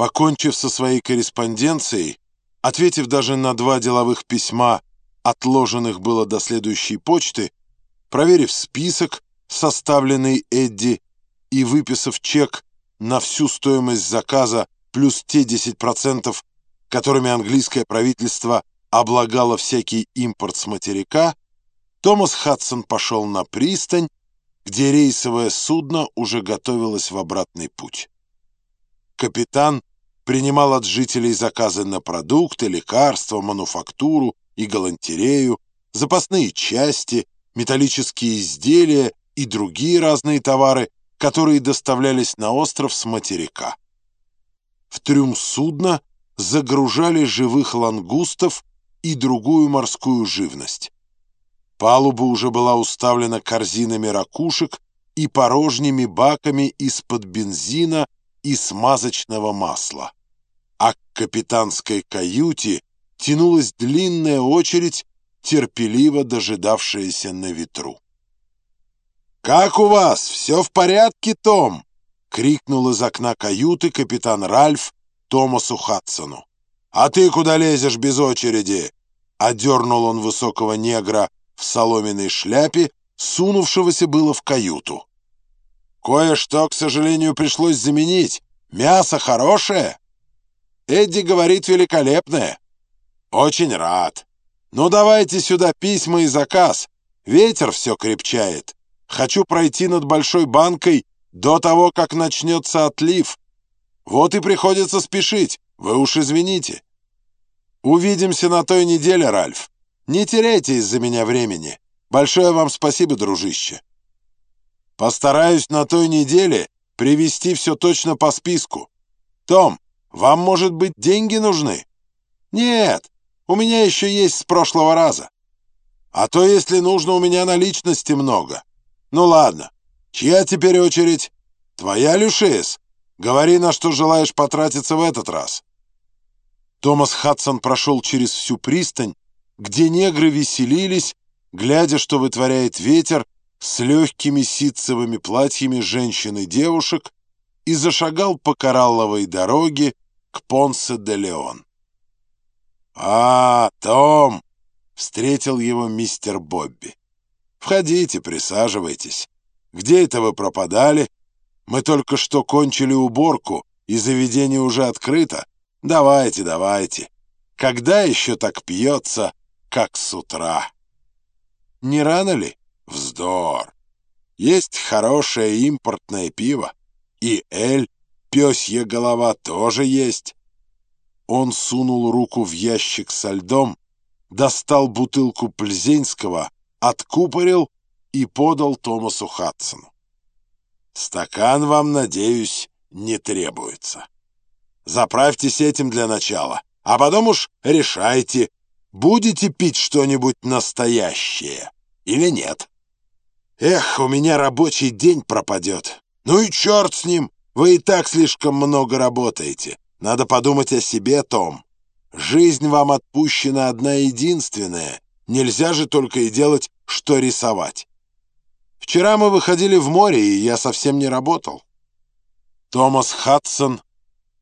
Покончив со своей корреспонденцией, ответив даже на два деловых письма, отложенных было до следующей почты, проверив список, составленный Эдди, и выписав чек на всю стоимость заказа плюс те 10%, которыми английское правительство облагало всякий импорт с материка, Томас Хадсон пошел на пристань, где рейсовое судно уже готовилось в обратный путь. Капитан принимал от жителей заказы на продукты, лекарства, мануфактуру и галантерею, запасные части, металлические изделия и другие разные товары, которые доставлялись на остров с материка. В трюм судна загружали живых лангустов и другую морскую живность. Палуба уже была уставлена корзинами ракушек и порожними баками из-под бензина и смазочного масла. А к капитанской каюте тянулась длинная очередь, терпеливо дожидавшаяся на ветру. «Как у вас? Все в порядке, Том?» — крикнул из окна каюты капитан Ральф Томасу Хадсону. «А ты куда лезешь без очереди?» — одернул он высокого негра в соломенной шляпе, сунувшегося было в каюту. «Кое-что, к сожалению, пришлось заменить. Мясо хорошее?» «Эдди говорит, великолепное». «Очень рад. Ну, давайте сюда письма и заказ. Ветер все крепчает. Хочу пройти над Большой банкой до того, как начнется отлив. Вот и приходится спешить. Вы уж извините. Увидимся на той неделе, Ральф. Не теряйте из-за меня времени. Большое вам спасибо, дружище. Постараюсь на той неделе привести все точно по списку. Том, вам, может быть, деньги нужны? Нет, у меня еще есть с прошлого раза. А то, если нужно, у меня наличности много. Ну ладно, чья теперь очередь? Твоя, Люшес? Говори, на что желаешь потратиться в этот раз. Томас Хадсон прошел через всю пристань, где негры веселились, глядя, что вытворяет ветер с легкими ситцевыми платьями женщин и девушек, и зашагал по коралловой дороге к Понсе-де-Леон. «А, Том!» — встретил его мистер Бобби. «Входите, присаживайтесь. Где это вы пропадали? Мы только что кончили уборку, и заведение уже открыто. Давайте, давайте. Когда еще так пьется как с утра. Не рано ли? Вздор. Есть хорошее импортное пиво. И эль, пёсья голова, тоже есть. Он сунул руку в ящик со льдом, достал бутылку Пльзенского, откупорил и подал Томасу Хадсону. «Стакан вам, надеюсь, не требуется. Заправьтесь этим для начала, а потом уж решайте, будете пить что-нибудь настоящее или нет? Эх, у меня рабочий день пропадет. Ну и черт с ним, вы и так слишком много работаете. Надо подумать о себе, Том. Жизнь вам отпущена одна единственная. Нельзя же только и делать, что рисовать. Вчера мы выходили в море, и я совсем не работал. Томас Хадсон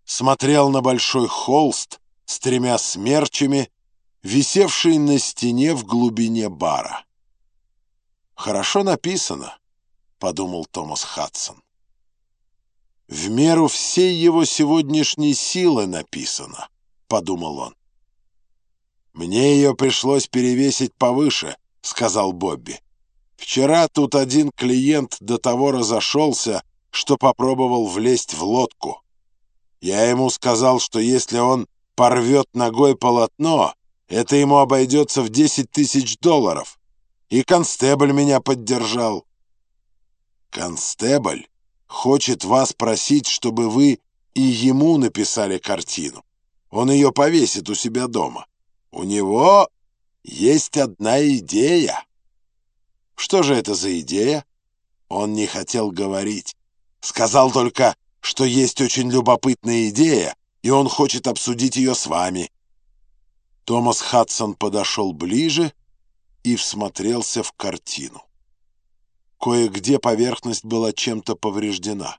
смотрел на большой холст с тремя смерчами, висевший на стене в глубине бара. «Хорошо написано», — подумал Томас Хадсон. «В меру всей его сегодняшней силы написано», — подумал он. «Мне ее пришлось перевесить повыше», — сказал Бобби. «Вчера тут один клиент до того разошелся, что попробовал влезть в лодку. Я ему сказал, что если он порвет ногой полотно, это ему обойдется в 10 тысяч долларов. И констебль меня поддержал. Констебль хочет вас просить, чтобы вы и ему написали картину. Он ее повесит у себя дома. У него есть одна идея. Что же это за идея? Он не хотел говорить. Сказал только, что есть очень любопытная идея, и он хочет обсудить ее с вами. Томас Хадсон подошел ближе и всмотрелся в картину. Кое-где поверхность была чем-то повреждена.